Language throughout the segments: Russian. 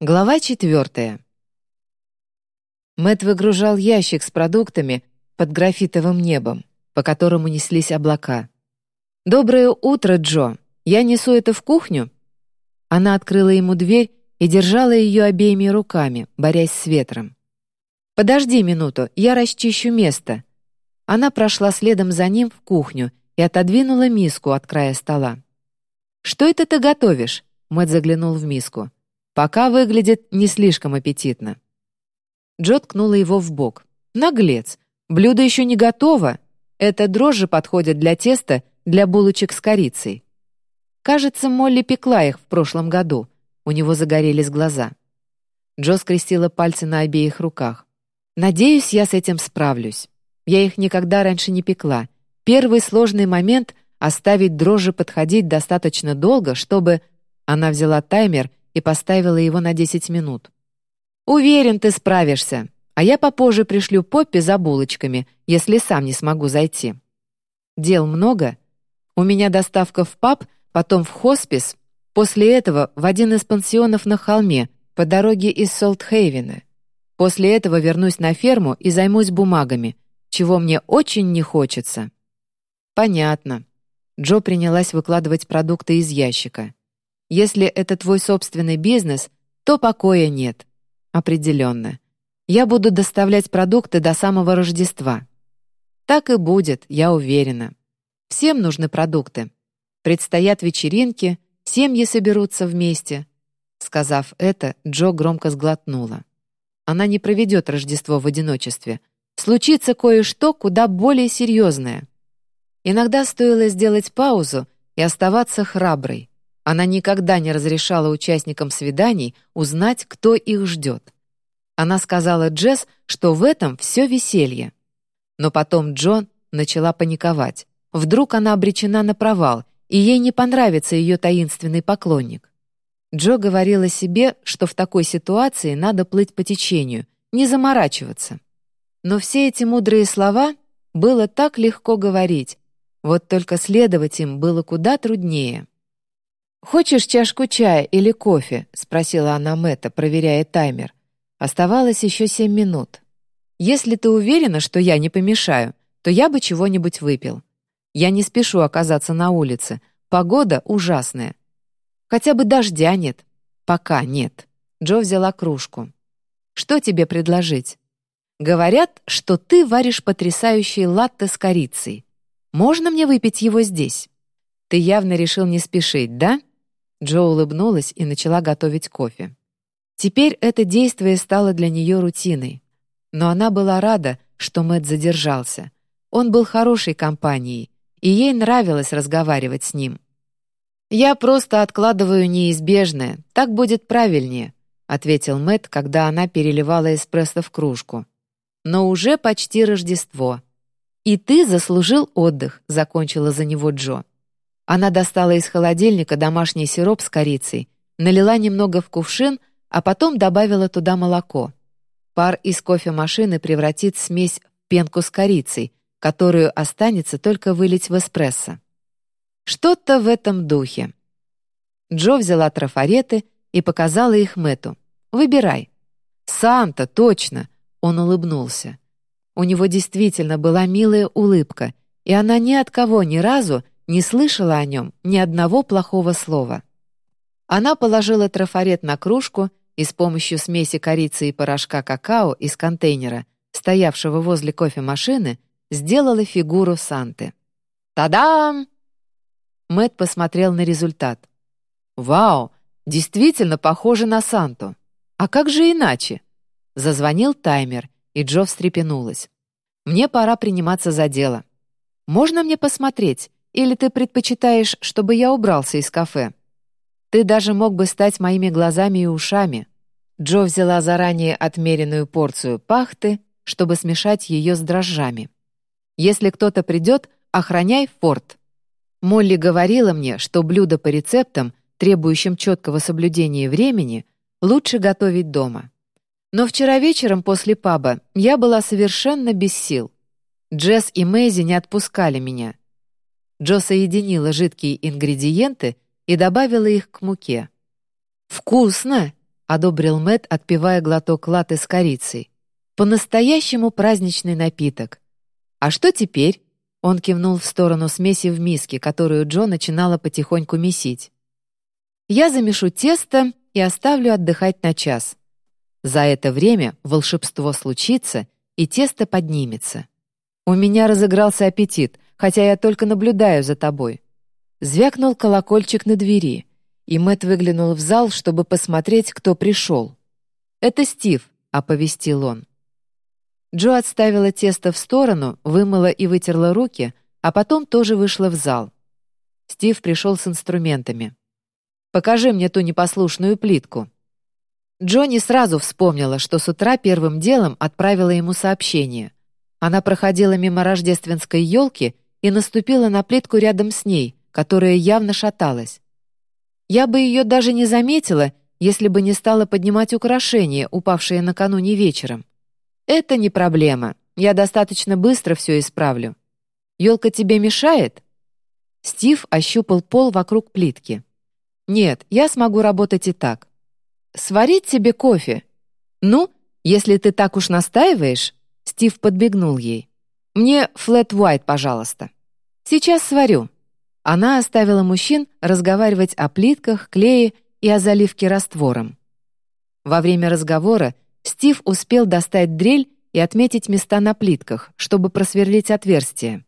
Глава четвертая. Мэт выгружал ящик с продуктами под графитовым небом, по которому неслись облака. «Доброе утро, Джо! Я несу это в кухню?» Она открыла ему дверь и держала ее обеими руками, борясь с ветром. «Подожди минуту, я расчищу место». Она прошла следом за ним в кухню и отодвинула миску от края стола. «Что это ты готовишь?» Мэт заглянул в миску. Пока выглядит не слишком аппетитно. Джо ткнула его в бок. «Наглец! Блюдо еще не готово! Это дрожжи подходят для теста для булочек с корицей». Кажется, Молли пекла их в прошлом году. У него загорелись глаза. Джо скрестила пальцы на обеих руках. «Надеюсь, я с этим справлюсь. Я их никогда раньше не пекла. Первый сложный момент — оставить дрожжи подходить достаточно долго, чтобы...» Она взяла таймер и поставила его на 10 минут. «Уверен, ты справишься, а я попозже пришлю Поппи за булочками, если сам не смогу зайти». «Дел много. У меня доставка в паб, потом в хоспис, после этого в один из пансионов на холме, по дороге из Солтхейвена. После этого вернусь на ферму и займусь бумагами, чего мне очень не хочется». «Понятно». Джо принялась выкладывать продукты из ящика. Если это твой собственный бизнес, то покоя нет. Определенно. Я буду доставлять продукты до самого Рождества. Так и будет, я уверена. Всем нужны продукты. Предстоят вечеринки, семьи соберутся вместе. Сказав это, Джо громко сглотнула. Она не проведет Рождество в одиночестве. Случится кое-что куда более серьезное. Иногда стоило сделать паузу и оставаться храброй. Она никогда не разрешала участникам свиданий узнать, кто их ждет. Она сказала Джесс, что в этом все веселье. Но потом Джон начала паниковать. Вдруг она обречена на провал, и ей не понравится ее таинственный поклонник. Джо говорила себе, что в такой ситуации надо плыть по течению, не заморачиваться. Но все эти мудрые слова было так легко говорить, вот только следовать им было куда труднее. «Хочешь чашку чая или кофе?» — спросила она Мэтта, проверяя таймер. Оставалось еще семь минут. «Если ты уверена, что я не помешаю, то я бы чего-нибудь выпил. Я не спешу оказаться на улице. Погода ужасная. Хотя бы дождя нет. Пока нет». Джо взяла кружку. «Что тебе предложить?» «Говорят, что ты варишь потрясающий латте с корицей. Можно мне выпить его здесь?» «Ты явно решил не спешить, да?» Джо улыбнулась и начала готовить кофе. Теперь это действие стало для нее рутиной. Но она была рада, что Мэтт задержался. Он был хорошей компанией, и ей нравилось разговаривать с ним. «Я просто откладываю неизбежное, так будет правильнее», ответил Мэтт, когда она переливала эспрессо в кружку. «Но уже почти Рождество. И ты заслужил отдых», закончила за него Джо. Она достала из холодильника домашний сироп с корицей, налила немного в кувшин, а потом добавила туда молоко. Пар из кофемашины превратит смесь в пенку с корицей, которую останется только вылить в эспрессо. Что-то в этом духе. Джо взяла трафареты и показала их Мэту. «Выбирай». «Санта, точно!» — он улыбнулся. У него действительно была милая улыбка, и она ни от кого ни разу не слышала о нем ни одного плохого слова. Она положила трафарет на кружку и с помощью смеси корицы и порошка какао из контейнера, стоявшего возле кофемашины, сделала фигуру Санты. «Та-дам!» Мэт посмотрел на результат. «Вау! Действительно похоже на Санту! А как же иначе?» Зазвонил таймер, и Джо встрепенулась. «Мне пора приниматься за дело. Можно мне посмотреть, или ты предпочитаешь, чтобы я убрался из кафе? Ты даже мог бы стать моими глазами и ушами». Джо взяла заранее отмеренную порцию пахты, чтобы смешать ее с дрожжами. «Если кто-то придет, охраняй форт». Молли говорила мне, что блюда по рецептам, требующим четкого соблюдения времени, лучше готовить дома. Но вчера вечером после паба я была совершенно без сил. Джесс и Мэйзи не отпускали меня. Джо соединила жидкие ингредиенты и добавила их к муке. «Вкусно!» одобрил Мэт, отпивая глоток латы с корицей. По-настоящему праздничный напиток. А что теперь? Он кивнул в сторону смеси в миске, которую Джо начинала потихоньку месить. «Я замешу тесто и оставлю отдыхать на час. За это время волшебство случится, и тесто поднимется. У меня разыгрался аппетит, хотя я только наблюдаю за тобой». Звякнул колокольчик на двери, и Мэт выглянул в зал, чтобы посмотреть, кто пришел. «Это Стив», — оповестил он. Джо отставила тесто в сторону, вымыла и вытерла руки, а потом тоже вышла в зал. Стив пришел с инструментами. «Покажи мне ту непослушную плитку». Джонни сразу вспомнила, что с утра первым делом отправила ему сообщение. Она проходила мимо рождественской елки и наступила на плитку рядом с ней, которая явно шаталась. Я бы ее даже не заметила, если бы не стала поднимать украшения, упавшие накануне вечером. «Это не проблема. Я достаточно быстро все исправлю. Елка тебе мешает?» Стив ощупал пол вокруг плитки. «Нет, я смогу работать и так. Сварить тебе кофе? Ну, если ты так уж настаиваешь...» Стив подбегнул ей. «Мне флэт white, пожалуйста. Сейчас сварю». Она оставила мужчин разговаривать о плитках, клее и о заливке раствором. Во время разговора Стив успел достать дрель и отметить места на плитках, чтобы просверлить отверстие.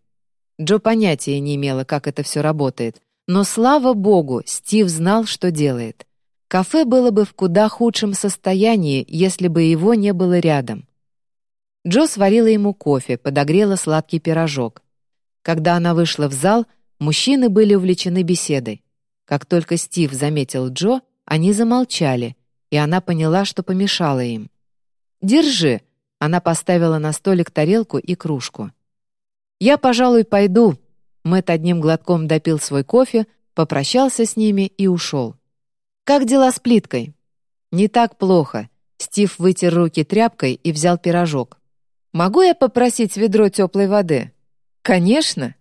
Джо понятия не имела, как это все работает, но, слава богу, Стив знал, что делает. Кафе было бы в куда худшем состоянии, если бы его не было рядом. Джо сварила ему кофе, подогрела сладкий пирожок. Когда она вышла в зал, мужчины были увлечены беседой. Как только Стив заметил Джо, они замолчали, и она поняла, что помешала им. «Держи!» — она поставила на столик тарелку и кружку. «Я, пожалуй, пойду». Мэтт одним глотком допил свой кофе, попрощался с ними и ушел. «Как дела с плиткой?» «Не так плохо». Стив вытер руки тряпкой и взял пирожок. «Могу я попросить ведро теплой воды?» «Конечно!»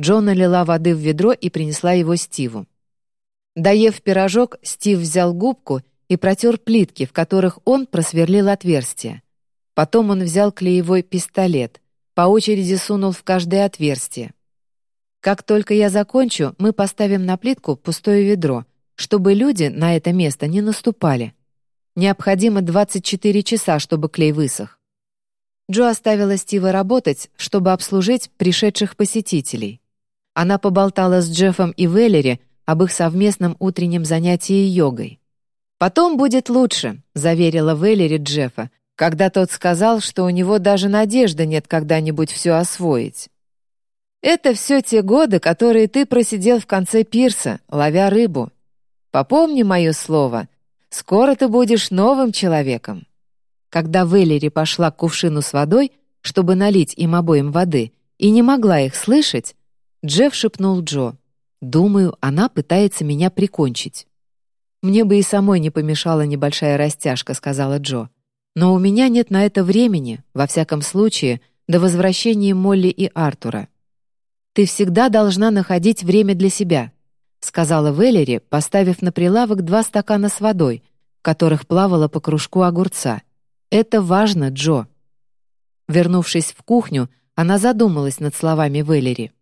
Джон налила воды в ведро и принесла его Стиву. Доев пирожок, Стив взял губку и протер плитки, в которых он просверлил отверстие. Потом он взял клеевой пистолет, по очереди сунул в каждое отверстие. Как только я закончу, мы поставим на плитку пустое ведро, чтобы люди на это место не наступали. Необходимо 24 часа, чтобы клей высох. Джо оставила Стива работать, чтобы обслужить пришедших посетителей. Она поболтала с Джеффом и Веллери об их совместном утреннем занятии йогой. «Потом будет лучше», — заверила Веллери Джеффа, когда тот сказал, что у него даже надежды нет когда-нибудь все освоить. «Это все те годы, которые ты просидел в конце пирса, ловя рыбу. Попомни мое слово, скоро ты будешь новым человеком». Когда Веллери пошла к кувшину с водой, чтобы налить им обоим воды, и не могла их слышать, Джефф шепнул Джо. «Думаю, она пытается меня прикончить». «Мне бы и самой не помешала небольшая растяжка», — сказала Джо. «Но у меня нет на это времени, во всяком случае, до возвращения Молли и Артура». «Ты всегда должна находить время для себя», — сказала Веллери, поставив на прилавок два стакана с водой, в которых плавала по кружку огурца. «Это важно, Джо». Вернувшись в кухню, она задумалась над словами Веллери.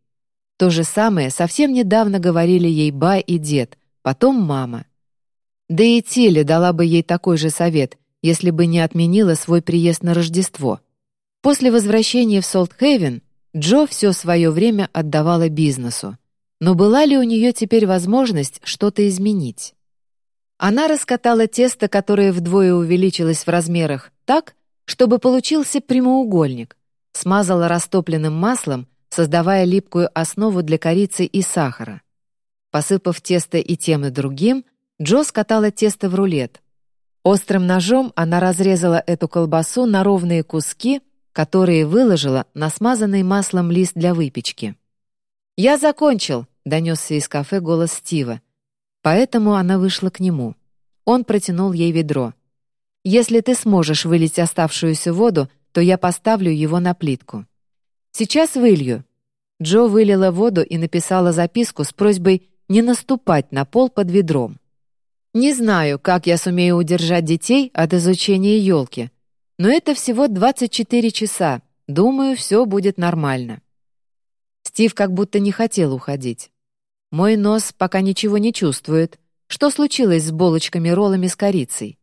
То же самое совсем недавно говорили ей Ба и дед, потом мама. Да и Тилли дала бы ей такой же совет, если бы не отменила свой приезд на Рождество. После возвращения в Солт-Хейвен Джо все свое время отдавала бизнесу. Но была ли у нее теперь возможность что-то изменить? Она раскатала тесто, которое вдвое увеличилось в размерах, так, чтобы получился прямоугольник, смазала растопленным маслом, создавая липкую основу для корицы и сахара. Посыпав тесто и тем и другим, Джо скатала тесто в рулет. Острым ножом она разрезала эту колбасу на ровные куски, которые выложила на смазанный маслом лист для выпечки. «Я закончил», — донесся из кафе голос Стива. Поэтому она вышла к нему. Он протянул ей ведро. «Если ты сможешь вылить оставшуюся воду, то я поставлю его на плитку». «Сейчас вылью». Джо вылила воду и написала записку с просьбой не наступать на пол под ведром. Не знаю, как я сумею удержать детей от изучения елки, но это всего 24 часа. Думаю, все будет нормально». Стив как будто не хотел уходить. «Мой нос пока ничего не чувствует. Что случилось с булочками-роллами с корицей?»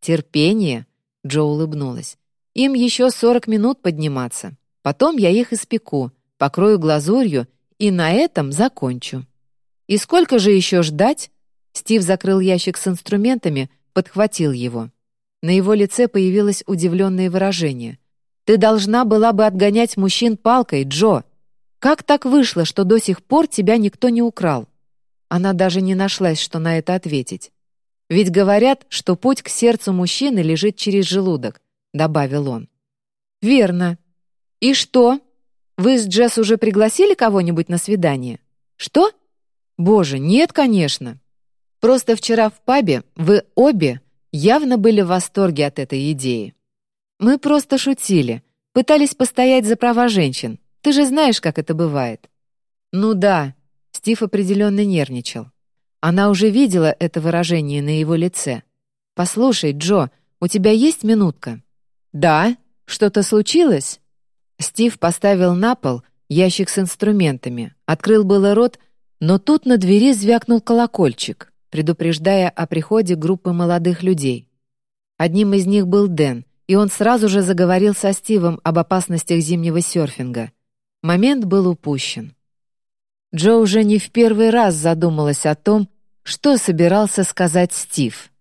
«Терпение», — Джо улыбнулась. «Им еще 40 минут подниматься. Потом я их испеку, покрою глазурью и на этом закончу». «И сколько же еще ждать?» Стив закрыл ящик с инструментами, подхватил его. На его лице появилось удивленное выражение. «Ты должна была бы отгонять мужчин палкой, Джо. Как так вышло, что до сих пор тебя никто не украл?» Она даже не нашлась, что на это ответить. «Ведь говорят, что путь к сердцу мужчины лежит через желудок», — добавил он. «Верно. И что? Вы с Джесс уже пригласили кого-нибудь на свидание? Что? Боже, нет, конечно. Просто вчера в пабе вы обе явно были в восторге от этой идеи. Мы просто шутили, пытались постоять за права женщин. Ты же знаешь, как это бывает. Ну да, Стив определенно нервничал. Она уже видела это выражение на его лице. «Послушай, Джо, у тебя есть минутка?» «Да? Что-то случилось?» Стив поставил на пол ящик с инструментами, открыл было рот, но тут на двери звякнул колокольчик, предупреждая о приходе группы молодых людей. Одним из них был Дэн, и он сразу же заговорил со Стивом об опасностях зимнего серфинга. Момент был упущен. Джо уже не в первый раз задумалась о том, что собирался сказать Стив.